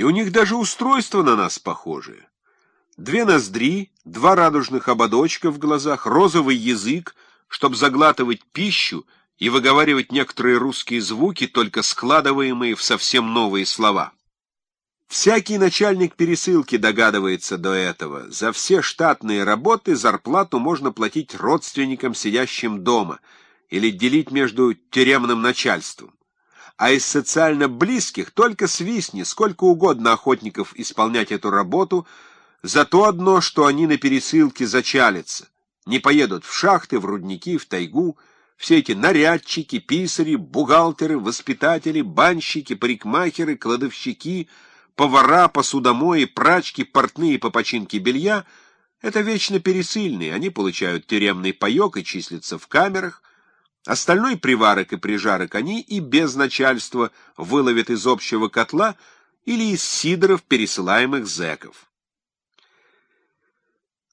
И у них даже устройство на нас похожее. Две ноздри, два радужных ободочка в глазах, розовый язык, чтобы заглатывать пищу и выговаривать некоторые русские звуки, только складываемые в совсем новые слова. Всякий начальник пересылки догадывается до этого. За все штатные работы зарплату можно платить родственникам, сидящим дома, или делить между тюремным начальством. А из социально близких только свистни, сколько угодно охотников исполнять эту работу, за то одно, что они на пересылке зачалятся, не поедут в шахты, в рудники, в тайгу, все эти нарядчики, писари, бухгалтеры, воспитатели, банщики, парикмахеры, кладовщики — повара, посудомои, прачки, портные по починке белья — это вечно пересыльные, они получают тюремный паек и числятся в камерах, остальной приварок и прижарок они и без начальства выловят из общего котла или из сидоров пересылаемых зэков.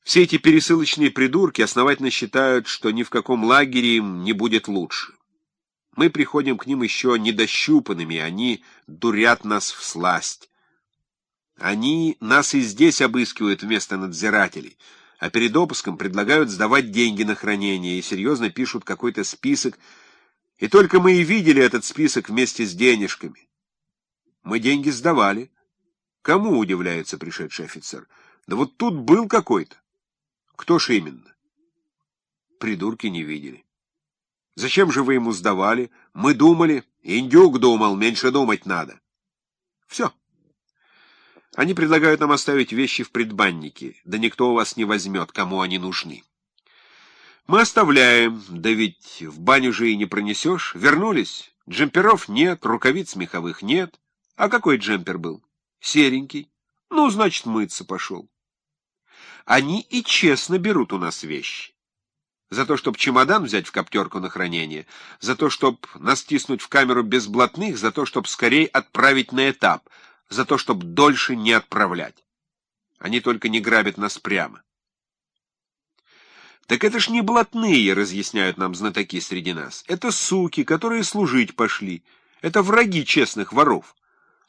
Все эти пересылочные придурки основательно считают, что ни в каком лагере им не будет лучше. Мы приходим к ним еще недощупанными, они дурят нас в сласть. Они нас и здесь обыскивают вместо надзирателей, а перед опуском предлагают сдавать деньги на хранение и серьезно пишут какой-то список, и только мы и видели этот список вместе с денежками. Мы деньги сдавали. Кому, удивляется пришедший офицер? Да вот тут был какой-то. Кто ж именно? Придурки не видели. Зачем же вы ему сдавали? Мы думали. Индюк думал, меньше думать надо. Все. Они предлагают нам оставить вещи в предбаннике, да никто у вас не возьмет, кому они нужны. Мы оставляем, да ведь в баню же и не пронесешь. Вернулись. Джемперов нет, рукавиц меховых нет. А какой джемпер был? Серенький. Ну, значит, мыться пошел. Они и честно берут у нас вещи. За то, чтобы чемодан взять в коптерку на хранение, за то, чтобы настиснуть в камеру без блатных, за то, чтобы скорее отправить на этап — за то, чтобы дольше не отправлять. Они только не грабят нас прямо. Так это ж не блатные, разъясняют нам знатоки среди нас. Это суки, которые служить пошли. Это враги честных воров.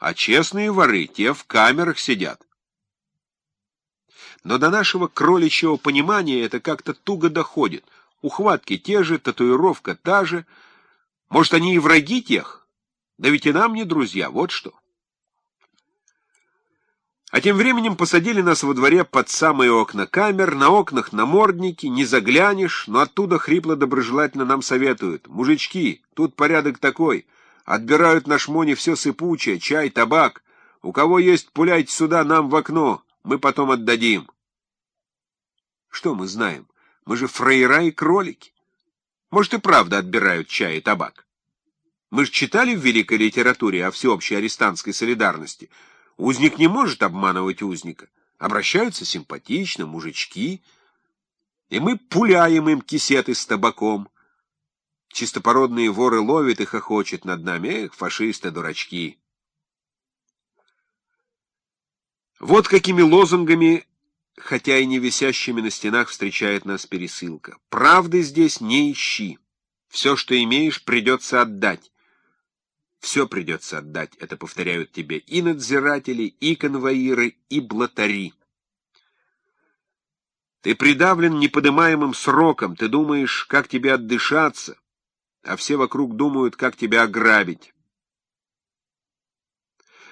А честные воры, те в камерах сидят. Но до нашего кроличьего понимания это как-то туго доходит. Ухватки те же, татуировка та же. Может, они и враги тех? Да ведь и нам не друзья, вот что. А тем временем посадили нас во дворе под самые окна камер, на окнах намордники, не заглянешь, но оттуда хрипло-доброжелательно нам советуют. Мужички, тут порядок такой. Отбирают на шмоне все сыпучее, чай, табак. У кого есть, пуляйте сюда, нам в окно. Мы потом отдадим. Что мы знаем? Мы же фрейра и кролики. Может, и правда отбирают чай и табак. Мы же читали в великой литературе о всеобщей арестантской солидарности — Узник не может обманывать узника. Обращаются симпатично, мужички, и мы пуляем им кисеты с табаком. Чистопородные воры ловят и хохочет над нами. Эх, фашисты-дурачки! Вот какими лозунгами, хотя и не висящими на стенах, встречает нас пересылка. Правды здесь не ищи. Все, что имеешь, придется отдать. Все придется отдать, это повторяют тебе и надзиратели, и конвоиры, и блатари. Ты придавлен неподымаемым сроком, ты думаешь, как тебе отдышаться, а все вокруг думают, как тебя ограбить.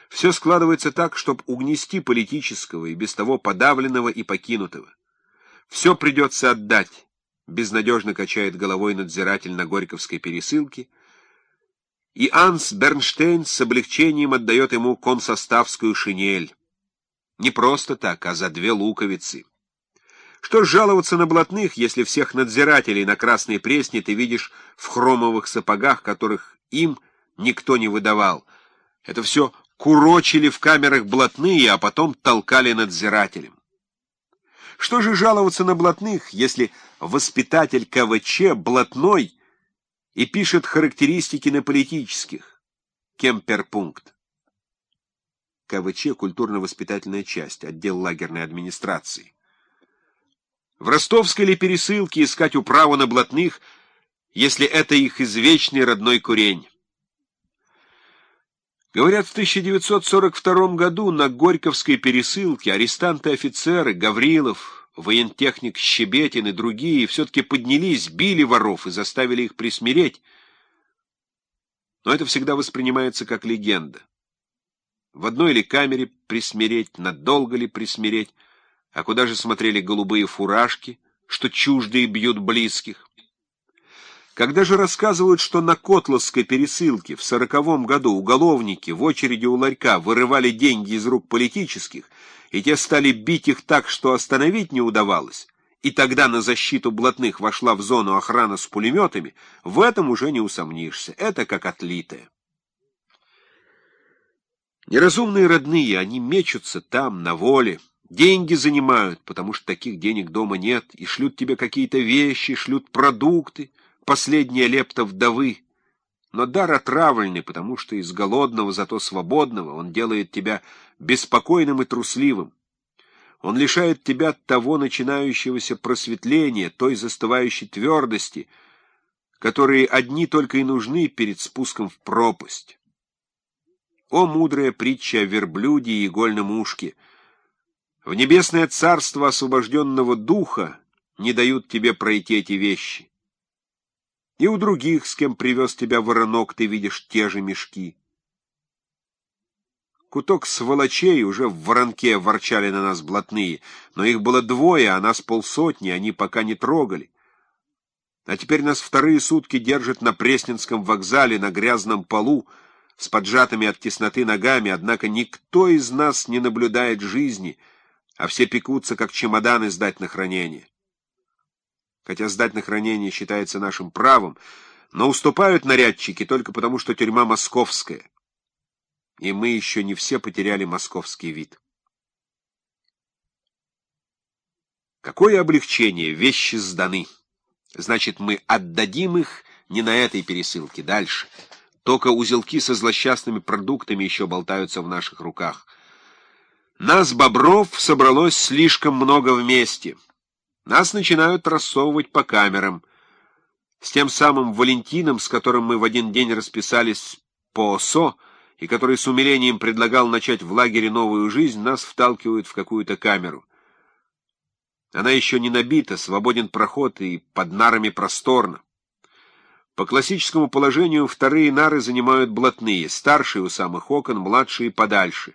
Все складывается так, чтобы угнести политического и без того подавленного и покинутого. Все придется отдать, безнадежно качает головой надзиратель на Горьковской пересылке — и Анс Бернштейн с облегчением отдает ему консоставскую шинель. Не просто так, а за две луковицы. Что жаловаться на блатных, если всех надзирателей на Красной Пресне ты видишь в хромовых сапогах, которых им никто не выдавал? Это все курочили в камерах блатные, а потом толкали надзирателем. Что же жаловаться на блатных, если воспитатель КВЧ блатной и пишет характеристики на политических. Кемперпункт. КВЧ — культурно-воспитательная часть, отдел лагерной администрации. В ростовской ли пересылке искать управу на блатных, если это их извечный родной курень? Говорят, в 1942 году на Горьковской пересылке арестанты-офицеры Гаврилов, воентехник Щебетин и другие все-таки поднялись, били воров и заставили их присмиреть. Но это всегда воспринимается как легенда. В одной ли камере присмиреть, надолго ли присмиреть, а куда же смотрели голубые фуражки, что чуждые бьют близких? Когда же рассказывают, что на Котловской пересылке в сороковом году уголовники в очереди у ларька вырывали деньги из рук политических, и те стали бить их так, что остановить не удавалось, и тогда на защиту блатных вошла в зону охрана с пулеметами, в этом уже не усомнишься, это как отлитое. Неразумные родные, они мечутся там, на воле, деньги занимают, потому что таких денег дома нет, и шлют тебе какие-то вещи, шлют продукты, последняя лепта вдовы. Но дар отравленный, потому что из голодного, зато свободного он делает тебя беспокойным и трусливым. Он лишает тебя того начинающегося просветления, той застывающей твердости, которые одни только и нужны перед спуском в пропасть. О, мудрая притча о верблюде и игольном ушке! В небесное царство освобожденного духа не дают тебе пройти эти вещи. И у других, с кем привез тебя воронок, ты видишь те же мешки. Куток сволочей уже в воронке ворчали на нас блатные, но их было двое, а нас полсотни, они пока не трогали. А теперь нас вторые сутки держат на Пресненском вокзале, на грязном полу, с поджатыми от тесноты ногами, однако никто из нас не наблюдает жизни, а все пекутся, как чемоданы сдать на хранение хотя сдать на хранение считается нашим правом, но уступают нарядчики только потому, что тюрьма московская. И мы еще не все потеряли московский вид. Какое облегчение, вещи сданы. Значит, мы отдадим их не на этой пересылке, дальше. Только узелки со злосчастными продуктами еще болтаются в наших руках. Нас, бобров, собралось слишком много вместе. Нас начинают рассовывать по камерам. С тем самым Валентином, с которым мы в один день расписались по ОСО, и который с умилением предлагал начать в лагере новую жизнь, нас вталкивают в какую-то камеру. Она еще не набита, свободен проход и под нарами просторно. По классическому положению вторые нары занимают блатные, старшие у самых окон, младшие подальше.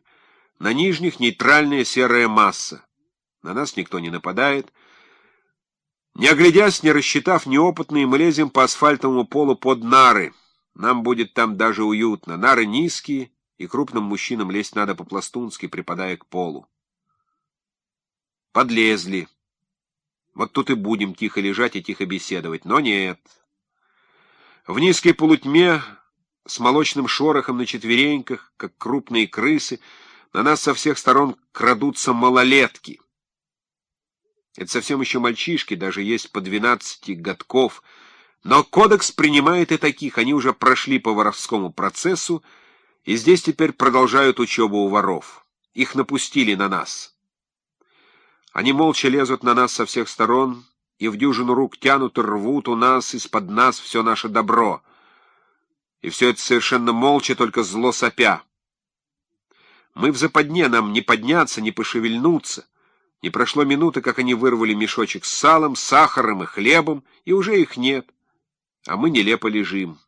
На нижних нейтральная серая масса. На нас никто не нападает, не оглядясь, не рассчитав неопытные, мы лезем по асфальтовому полу под нары. Нам будет там даже уютно. Нары низкие, и крупным мужчинам лезть надо по-пластунски, припадая к полу. Подлезли. Вот тут и будем тихо лежать и тихо беседовать. Но нет. В низкой полутьме, с молочным шорохом на четвереньках, как крупные крысы, на нас со всех сторон крадутся малолетки — это совсем еще мальчишки, даже есть по двенадцати годков. Но кодекс принимает и таких, они уже прошли по воровскому процессу, и здесь теперь продолжают учебу у воров. Их напустили на нас. Они молча лезут на нас со всех сторон, и в дюжину рук тянут и рвут у нас из-под нас все наше добро. И все это совершенно молча, только зло сопя. Мы в западне, нам не подняться, не пошевельнуться. Не прошло минуты, как они вырвали мешочек с салом, сахаром и хлебом, и уже их нет. А мы нелепо лежим.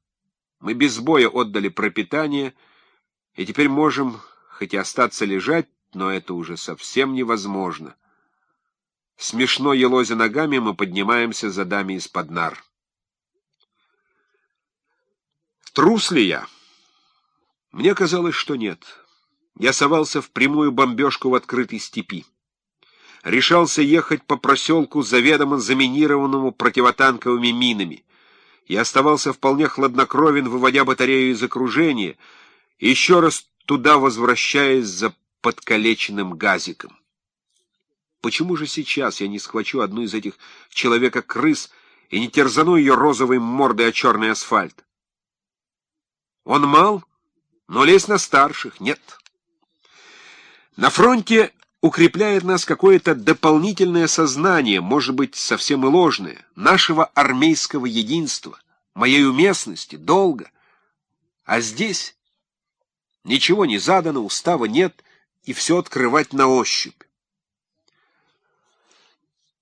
Мы без боя отдали пропитание, и теперь можем хоть и остаться лежать, но это уже совсем невозможно. Смешно елозя ногами, мы поднимаемся за дами из-под нар. Трус ли я? Мне казалось, что нет. Я совался в прямую бомбежку в открытой степи решался ехать по проселку, заведомо заминированному противотанковыми минами, и оставался вполне хладнокровен, выводя батарею из окружения, еще раз туда возвращаясь за подкалеченным газиком. Почему же сейчас я не схвачу одну из этих человека-крыс и не терзану ее розовой мордой о черный асфальт? Он мал, но лезть на старших нет. На фронте укрепляет нас какое-то дополнительное сознание, может быть, совсем и ложное, нашего армейского единства, моей уместности, долга. А здесь Ничего не задано, устава нет, и все открывать на ощупь.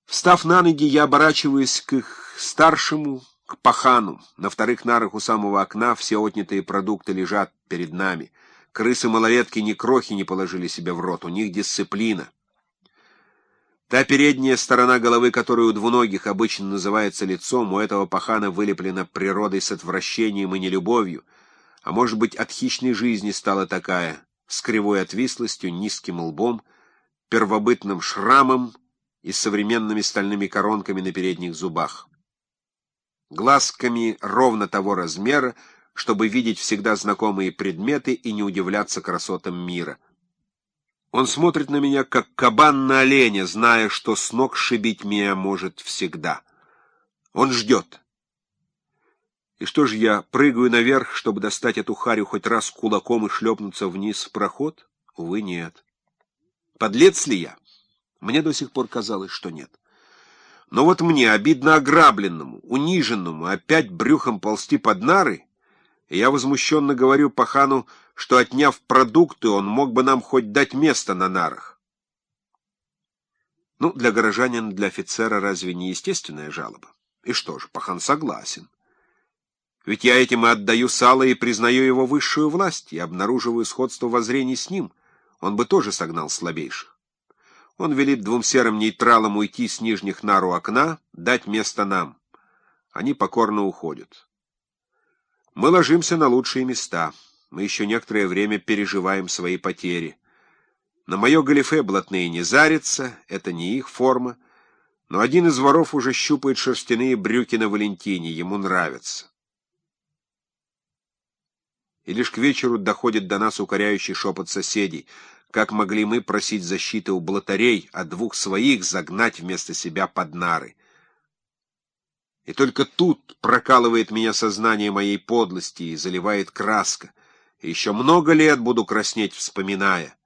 Встав на ноги, я оборачиваюсь к их старшему, к пахану. На вторых нарах у самого окна все отнятые продукты лежат перед нами. Крысы-малолетки ни крохи не положили себе в рот, у них дисциплина. Та передняя сторона головы, которая у двуногих обычно называется лицом, у этого пахана вылеплена природой с отвращением и нелюбовью, а может быть, от хищной жизни стала такая, с кривой отвислостью, низким лбом, первобытным шрамом и современными стальными коронками на передних зубах. Глазками ровно того размера, чтобы видеть всегда знакомые предметы и не удивляться красотам мира. Он смотрит на меня, как кабан на оленя, зная, что с ног шибить меня может всегда. Он ждет. И что же я, прыгаю наверх, чтобы достать эту харю хоть раз кулаком и шлепнуться вниз в проход? Увы, нет. Подлец ли я? Мне до сих пор казалось, что нет. Но вот мне, обидно ограбленному, униженному, опять брюхом ползти под нары, и я возмущенно говорю пахану, что, отняв продукты, он мог бы нам хоть дать место на нарах. Ну, для горожанина, для офицера разве не естественная жалоба? И что же, пахан согласен. Ведь я этим и отдаю сало и признаю его высшую власть, и обнаруживаю сходство воззрений с ним. Он бы тоже согнал слабейших. Он велит двум серым нейтралам уйти с нижних нар у окна, дать место нам. Они покорно уходят. Мы ложимся на лучшие места. Мы еще некоторое время переживаем свои потери. На мое галифе блатные не зарятся, это не их форма, но один из воров уже щупает шерстяные брюки на Валентине, ему нравится. И лишь к вечеру доходит до нас укоряющий шепот соседей. Как могли мы просить защиты у блатарей, а двух своих загнать вместо себя под нары? И только тут прокалывает меня сознание моей подлости и заливает краска. И еще много лет буду краснеть, вспоминая.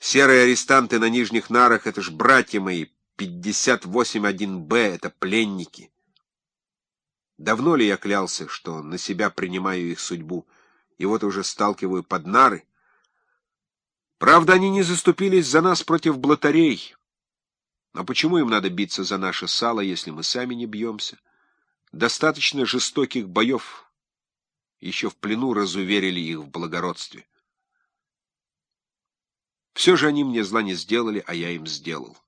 Серые арестанты на нижних нарах — это ж братья мои, 58-1Б — это пленники. Давно ли я клялся, что на себя принимаю их судьбу, и вот уже сталкиваю под нары? Правда, они не заступились за нас против блатарей. А почему им надо биться за наше сало, если мы сами не бьемся? Достаточно жестоких боев еще в плену разуверили их в благородстве. Все же они мне зла не сделали, а я им сделал.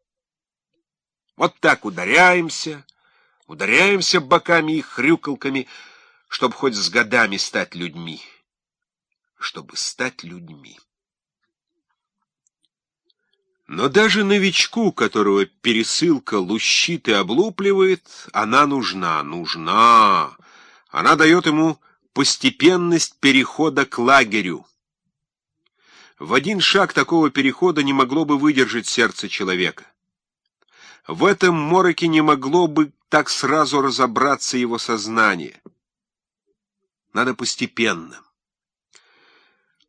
Вот так ударяемся, ударяемся боками и хрюкалками, чтобы хоть с годами стать людьми. Чтобы стать людьми. Но даже новичку, которого пересылка лущит и облупливает, она нужна, нужна. Она дает ему постепенность перехода к лагерю. В один шаг такого перехода не могло бы выдержать сердце человека. В этом мороке не могло бы так сразу разобраться его сознание. Надо постепенно.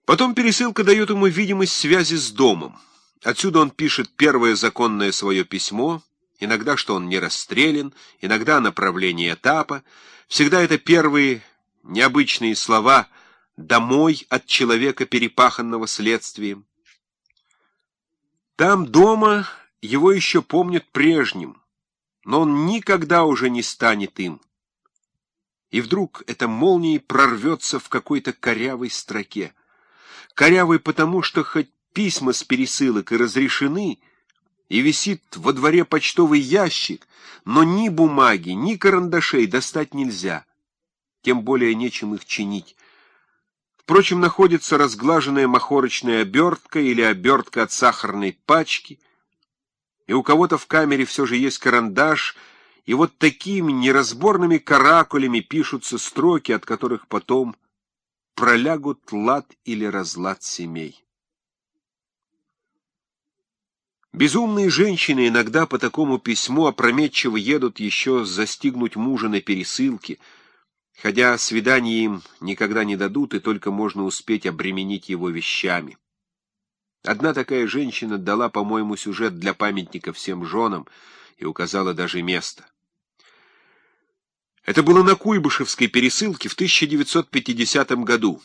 Потом пересылка дает ему видимость связи с домом. Отсюда он пишет первое законное свое письмо, иногда, что он не расстрелян, иногда направление этапа. Всегда это первые необычные слова «домой от человека, перепаханного следствием». Там дома его еще помнят прежним, но он никогда уже не станет им. И вдруг эта молния прорвется в какой-то корявой строке. Корявой потому, что хоть письма с пересылок и разрешены, и висит во дворе почтовый ящик, но ни бумаги, ни карандашей достать нельзя, тем более нечем их чинить. Впрочем, находится разглаженная махорочная обертка или обертка от сахарной пачки, и у кого-то в камере все же есть карандаш, и вот такими неразборными каракулями пишутся строки, от которых потом пролягут лад или разлад семей. Безумные женщины иногда по такому письму опрометчиво едут еще застигнуть мужа на пересылке, хотя свидания им никогда не дадут, и только можно успеть обременить его вещами. Одна такая женщина дала, по-моему, сюжет для памятника всем женам и указала даже место. Это было на Куйбышевской пересылке в 1950 году.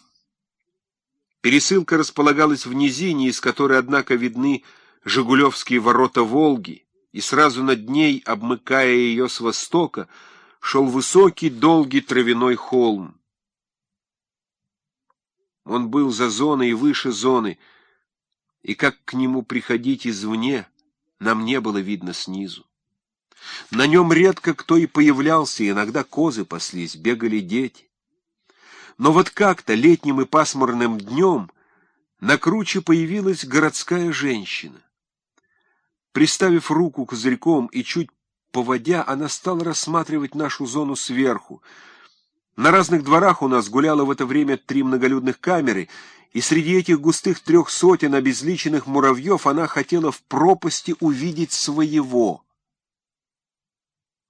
Пересылка располагалась в низине, из которой, однако, видны Жигулевские ворота Волги, и сразу над ней, обмыкая ее с востока, шел высокий, долгий травяной холм. Он был за зоной и выше зоны, и как к нему приходить извне, нам не было видно снизу. На нем редко кто и появлялся, иногда козы паслись, бегали дети. Но вот как-то летним и пасмурным днем на круче появилась городская женщина. Приставив руку козырьком и чуть поводя, она стала рассматривать нашу зону сверху. На разных дворах у нас гуляло в это время три многолюдных камеры, и среди этих густых трех сотен обезличенных муравьев она хотела в пропасти увидеть своего.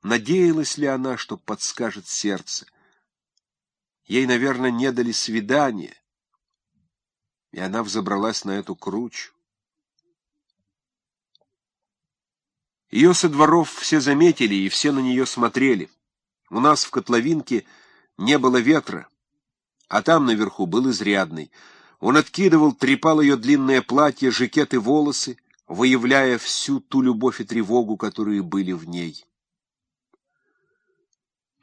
Надеялась ли она, что подскажет сердце? Ей, наверное, не дали свидания, и она взобралась на эту кручу. Ее со дворов все заметили, и все на нее смотрели. У нас в котловинке не было ветра, а там наверху был изрядный. Он откидывал, трепал ее длинное платье, жакет и волосы, выявляя всю ту любовь и тревогу, которые были в ней.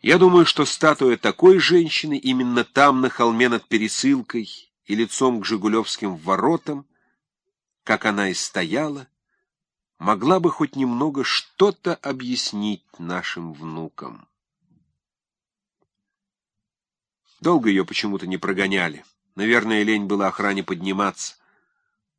Я думаю, что статуя такой женщины именно там, на холме над пересылкой и лицом к Жигулевским воротам, как она и стояла, могла бы хоть немного что-то объяснить нашим внукам. Долго ее почему-то не прогоняли. Наверное, лень было охране подниматься.